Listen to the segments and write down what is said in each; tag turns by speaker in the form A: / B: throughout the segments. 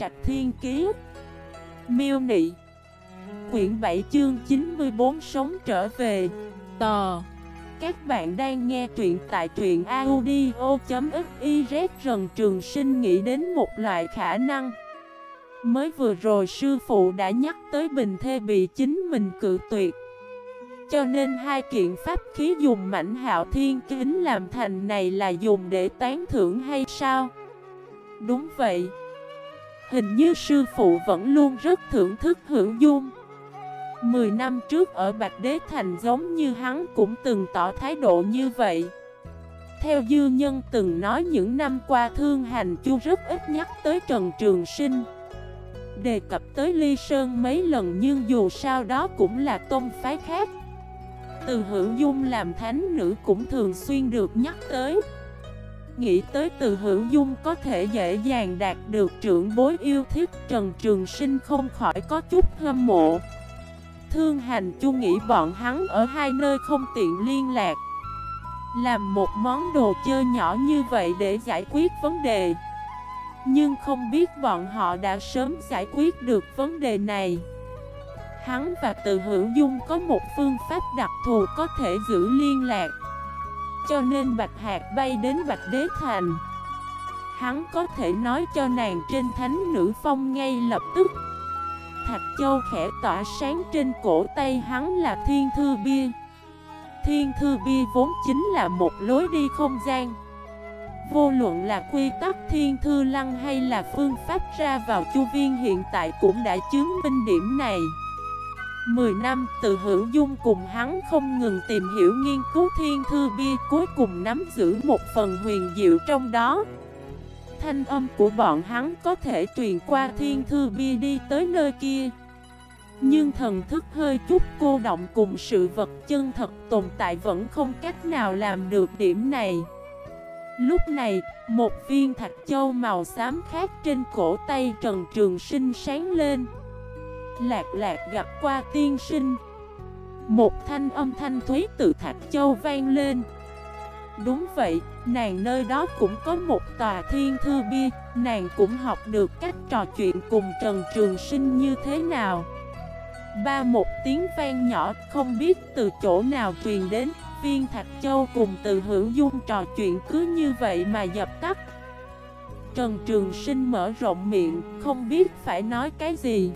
A: Trạch Thiên Kiế Miêu Nị. Quyển 7 chương 94 Sống trở về. Tò. Các bạn đang nghe truyện tại truyện audio.xyz Rần Trường Sinh nghĩ đến một loại khả năng. Mới vừa rồi sư phụ đã nhắc tới bình thê bị chính mình cự tuyệt. Cho nên hai kiện pháp khí dùng mảnh hạo thiên kính làm thành này là dùng để tán thưởng hay sao? Đúng vậy. Hình như sư phụ vẫn luôn rất thưởng thức hưởng dung. Mười năm trước ở Bạch Đế Thành giống như hắn cũng từng tỏ thái độ như vậy. Theo dư nhân từng nói những năm qua thương hành chu rất ít nhắc tới Trần Trường Sinh. Đề cập tới Ly Sơn mấy lần nhưng dù sao đó cũng là tôn phái khác. Từ hữu dung làm thánh nữ cũng thường xuyên được nhắc tới. Nghĩ tới từ hữu dung có thể dễ dàng đạt được trưởng bối yêu thích, Trần Trường Sinh không khỏi có chút hâm mộ. Thương hành chu nghĩ bọn hắn ở hai nơi không tiện liên lạc. Làm một món đồ chơi nhỏ như vậy để giải quyết vấn đề. Nhưng không biết bọn họ đã sớm giải quyết được vấn đề này. Hắn và từ hữu dung có một phương pháp đặc thù có thể giữ liên lạc cho nên Bạch Hạc bay đến Bạch Đế Thành. Hắn có thể nói cho nàng trên thánh nữ phong ngay lập tức. Thạch Châu khẽ tỏa sáng trên cổ tay hắn là Thiên Thư Bia. Thiên Thư Bia vốn chính là một lối đi không gian. Vô luận là quy tắc Thiên Thư Lăng hay là phương pháp ra vào chu viên hiện tại cũng đã chứng minh điểm này. Mười năm từ hữu dung cùng hắn không ngừng tìm hiểu nghiên cứu thiên thư bia cuối cùng nắm giữ một phần huyền diệu trong đó. Thanh âm của bọn hắn có thể truyền qua thiên thư bia đi tới nơi kia. Nhưng thần thức hơi chút cô động cùng sự vật chân thật tồn tại vẫn không cách nào làm được điểm này. Lúc này, một viên thạch châu màu xám khác trên cổ tay Trần Trường Sinh sáng lên. Lạc lạc gặp qua tiên sinh. Một thanh âm thanh thúy từ Thạch Châu vang lên. Đúng vậy, nàng nơi đó cũng có một tòa thiên thư bia Nàng cũng học được cách trò chuyện cùng Trần Trường Sinh như thế nào. Ba một tiếng vang nhỏ không biết từ chỗ nào truyền đến Viên Thạch Châu cùng từ hữu dung trò chuyện cứ như vậy mà dập tắt. Trần Trường Sinh mở rộng miệng, không biết phải nói cái gì.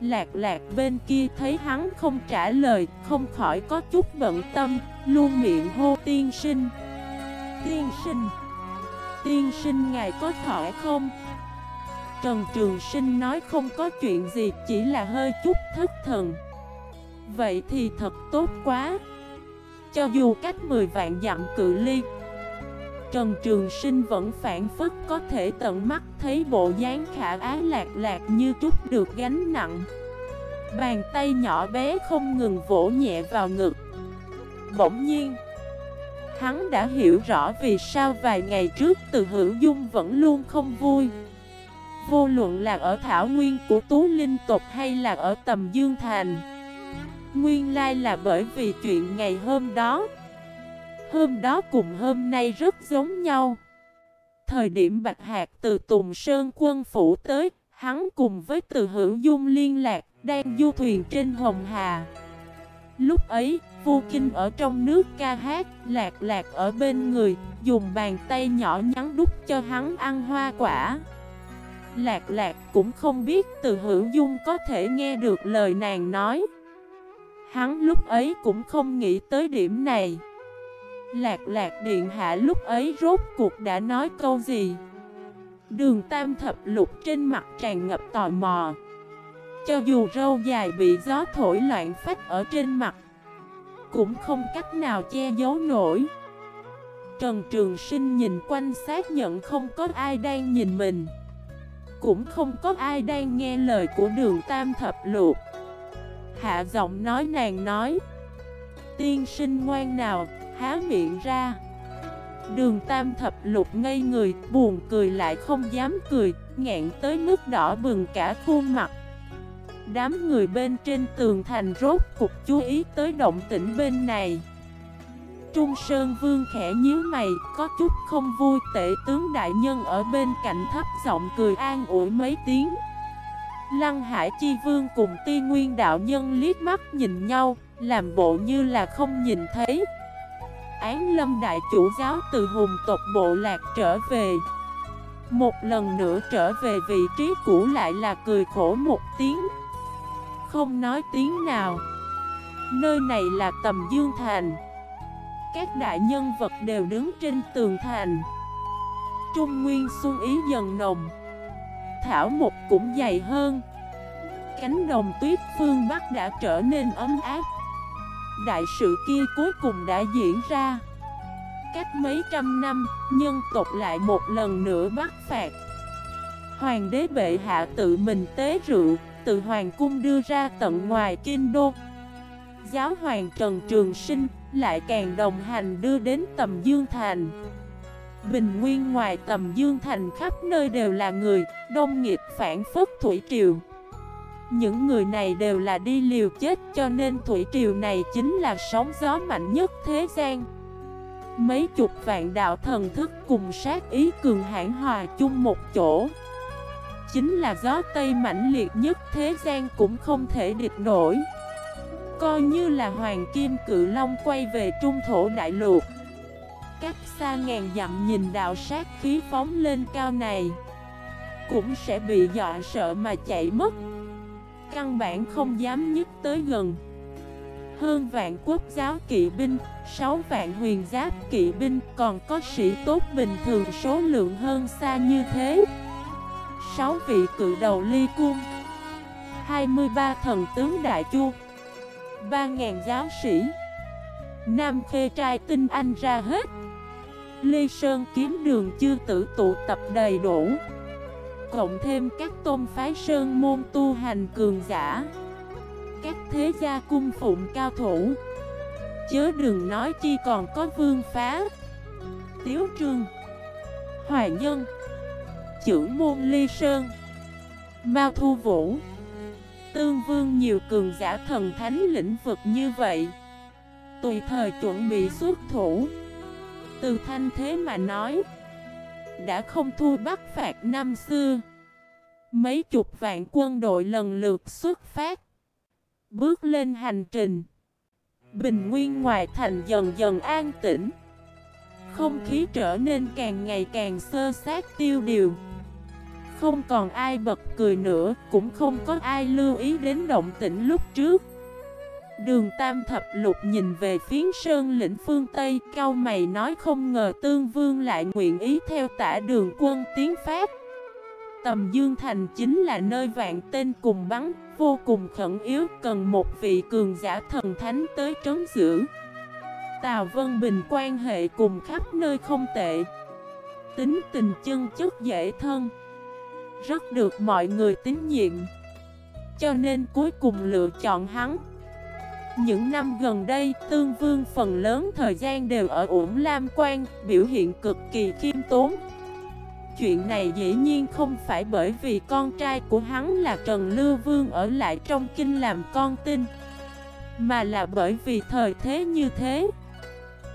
A: Lạc lạc bên kia thấy hắn không trả lời, Không khỏi có chút bận tâm, Luôn miệng hô, tiên sinh Tiên sinh Tiên sinh ngài có khỏi không? Trần Trường Sinh nói không có chuyện gì, Chỉ là hơi chút thất thần Vậy thì thật tốt quá Cho dù cách 10 vạn dặm cự ly Trần Trường Sinh vẫn phản phức có thể tận mắt thấy bộ dáng khả ái lạc lạc như trút được gánh nặng. Bàn tay nhỏ bé không ngừng vỗ nhẹ vào ngực. Bỗng nhiên, Hắn đã hiểu rõ vì sao vài ngày trước từ hữu dung vẫn luôn không vui. Vô luận là ở thảo nguyên của Tú Linh tộc hay là ở tầm Dương Thành, Nguyên lai là bởi vì chuyện ngày hôm đó Hôm đó cùng hôm nay rất giống nhau. Thời điểm Bạch Hạc từ Tùng Sơn quân phủ tới, Hắn cùng với từ hữu dung liên lạc, Đang du thuyền trên Hồng Hà. Lúc ấy, Vu Kinh ở trong nước ca hát, Lạc lạc ở bên người, Dùng bàn tay nhỏ nhắn đút cho hắn ăn hoa quả. Lạc lạc cũng không biết từ hữu dung có thể nghe được lời nàng nói. Hắn lúc ấy cũng không nghĩ tới điểm này. Lạc lạc điện hạ lúc ấy rốt cuộc đã nói câu gì? Đường tam thập lục trên mặt tràn ngập tò mò. Cho dù râu dài bị gió thổi loạn phách ở trên mặt, Cũng không cách nào che giấu nổi. Trần Trường Sinh nhìn quanh xác nhận không có ai đang nhìn mình, Cũng không có ai đang nghe lời của đường tam thập lục. Hạ giọng nói nàng nói, Tiên sinh ngoan nào há miệng ra Đường tam thập lục ngây người, buồn cười lại không dám cười, ngẹn tới nước đỏ bừng cả khuôn mặt Đám người bên trên tường thành rốt cục chú ý tới động tĩnh bên này Trung Sơn Vương khẽ nhíu mày, có chút không vui tể tướng đại nhân ở bên cạnh thấp giọng cười an ủi mấy tiếng. Lăng Hải Chi Vương cùng Ti Nguyên đạo nhân liếc mắt nhìn nhau, làm bộ như là không nhìn thấy. Án lâm đại chủ giáo từ hùng tộc bộ lạc trở về. Một lần nữa trở về vị trí cũ lại là cười khổ một tiếng. Không nói tiếng nào. Nơi này là tầm dương thành. Các đại nhân vật đều đứng trên tường thành Trung Nguyên xuân ý dần nồng Thảo mục cũng dày hơn Cánh đồng tuyết phương Bắc đã trở nên ấm áp Đại sự kia cuối cùng đã diễn ra. Cách mấy trăm năm, nhân tộc lại một lần nữa bắt phạt. Hoàng đế bệ hạ tự mình tế rượu, từ hoàng cung đưa ra tận ngoài kinh đô. Giáo hoàng Trần Trường Sinh lại càng đồng hành đưa đến tầm Dương Thành. Bình nguyên ngoài tầm Dương Thành khắp nơi đều là người Đông nghiệp phản phất Thủy Triều. Những người này đều là đi liều chết, Cho nên Thủy Triều này chính là sóng gió mạnh nhất thế gian. Mấy chục vạn đạo thần thức cùng sát ý cường hãn hòa chung một chỗ. Chính là gió Tây mãnh liệt nhất thế gian cũng không thể địch nổi. Coi như là Hoàng Kim Cự Long quay về trung thổ đại lục. Cách xa ngàn dặm nhìn đạo sát khí phóng lên cao này, Cũng sẽ bị dọa sợ mà chạy mất. Căn bản không dám nhích tới gần. Hơn vạn quốc giáo kỵ binh, Sáu vạn huyền giáp kỵ binh, Còn có sĩ tốt bình thường số lượng hơn xa như thế. Sáu vị cự đầu ly cung 23 thần tướng đại chu, ba ngàn giáo sĩ. Nam khê trai tinh anh ra hết. Ly Sơn kiếm đường chư tử tụ tập đầy đủ. Cộng thêm các tôn phái sơn môn tu hành cường giả. Các thế gia cung phụng cao thủ. Chớ đừng nói chi còn có vương phá. Tiếu trương. Hoài nhân. Chưởng môn Ly Sơn. Mao Thu Vũ. Tương vương nhiều cường giả thần thánh lĩnh vực như vậy. Tùy thời chuẩn bị xuất thủ. Từ thanh thế mà nói đã không thua bắt phạt năm xưa. Mấy chục vạn quân đội lần lượt xuất phát. Bước lên hành trình. Bình nguyên ngoài thành dần dần an tĩnh. Không khí trở nên càng ngày càng sơ sát tiêu điều. Không còn ai bật cười nữa, cũng không có ai lưu ý đến động tĩnh lúc trước. Đường Tam Thập Lục nhìn về phía sơn lĩnh phương Tây, cao mày nói không ngờ Tương Vương lại nguyện ý theo tả đường quân tiến Pháp. Tầm Dương Thành chính là nơi vạn tên cùng bắn, vô cùng khẩn yếu, cần một vị cường giả thần thánh tới trấn giữ. Tào Vân Bình quan hệ cùng khắp nơi không tệ. Tính tình chân chất dễ thân. Rất được mọi người tín nhiệm Cho nên cuối cùng lựa chọn hắn những năm gần đây, Tương Vương phần lớn thời gian đều ở ủng Lam Quan, Biểu hiện cực kỳ khiêm tốn. Chuyện này dĩ nhiên không phải bởi vì con trai của hắn là Trần Lưu Vương ở lại trong kinh làm con tin, Mà là bởi vì thời thế như thế.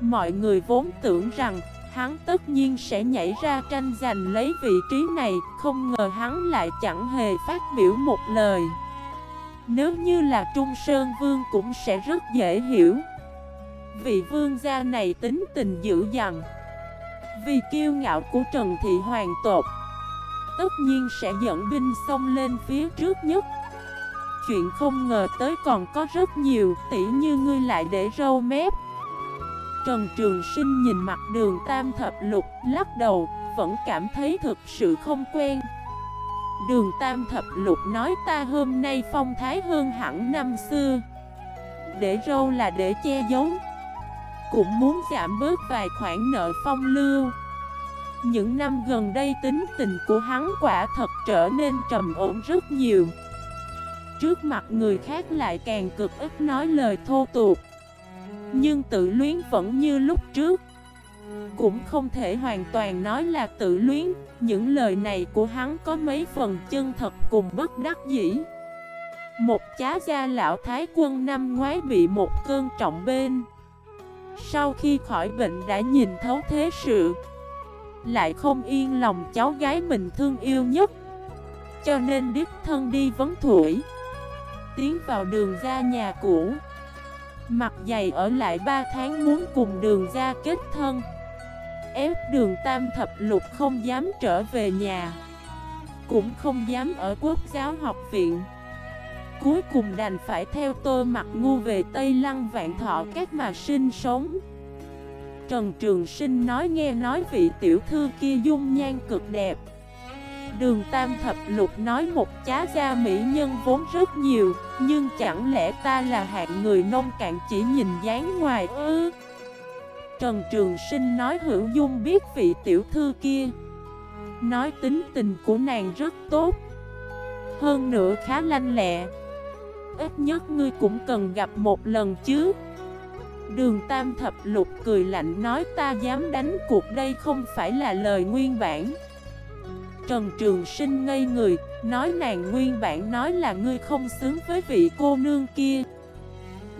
A: Mọi người vốn tưởng rằng Hắn tất nhiên sẽ nhảy ra tranh giành lấy vị trí này, Không ngờ hắn lại chẳng hề phát biểu một lời. Nếu như là Trung Sơn Vương cũng sẽ rất dễ hiểu. Vị vương gia này tính tình dữ dằn. Vì kiêu ngạo của Trần Thị Hoàng tột Tất nhiên sẽ dẫn binh xông lên phía trước nhất. Chuyện không ngờ tới còn có rất nhiều Tỉ như ngươi lại để râu mép. Trần Trường Sinh nhìn mặt đường tam thập lục, lắc đầu, Vẫn cảm thấy thực sự không quen. Đường tam thập lục nói ta hôm nay phong thái hơn hẳn năm xưa. Để râu là để che giấu. Cũng muốn giảm bớt vài khoản nợ phong lưu. Những năm gần đây tính tình của hắn quả thật trở nên trầm ổn rất nhiều. Trước mặt người khác lại càng cực ít nói lời thô tục. Nhưng tự luyến vẫn như lúc trước. Cũng không thể hoàn toàn nói là tự luyến. Những lời này của hắn có mấy phần chân thật cùng bất đắc dĩ. Một chá gia lão thái quân năm ngoái bị một cơn trọng bên. Sau khi khỏi bệnh đã nhìn thấu thế sự, Lại không yên lòng cháu gái mình thương yêu nhất. Cho nên đích thân đi vấn thủy Tiến vào đường ra nhà cũ. Mặt dày ở lại 3 tháng muốn cùng đường ra kết thân. Ép đường tam thập lục không dám trở về nhà, Cũng không dám ở quốc giáo học viện. Cuối cùng đành phải theo tô mặt ngu về Tây Lăng Vạn Thọ các mà sinh sống. Trần Trường Sinh nói nghe nói vị tiểu thư kia dung nhan cực đẹp. Đường Tam Thập Lục nói một chá gia mỹ nhân vốn rất nhiều, Nhưng chẳng lẽ ta là hạng người nông cạn chỉ nhìn dáng ngoài ư? Trần Trường Sinh nói hữu dung biết vị tiểu thư kia. Nói tính tình của nàng rất tốt. Hơn nữa khá lanh lẹ. Ít nhất ngươi cũng cần gặp một lần chứ. Đường Tam Thập Lục cười lạnh nói ta dám đánh cuộc đây không phải là lời nguyên bản. Trần Trường Sinh ngây người, nói nàng nguyên bản nói là ngươi không xứng với vị cô nương kia.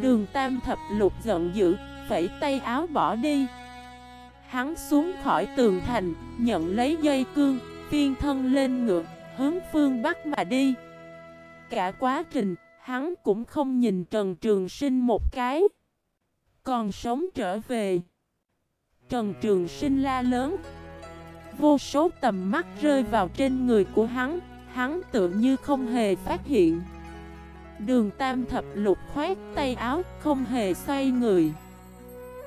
A: Đường Tam Thập Lục giận dữ, phẩy tay áo bỏ đi. Hắn xuống khỏi tường thành, nhận lấy dây cương, phiên thân lên ngược, hướng phương Bắc mà đi. Cả quá trình, hắn cũng không nhìn Trần Trường Sinh một cái. Còn sống trở về. Trần Trường Sinh la lớn. Vô số tầm mắt rơi vào trên người của hắn Hắn tự như không hề phát hiện. Đường tam thập lục khoét tay áo Không hề xoay người.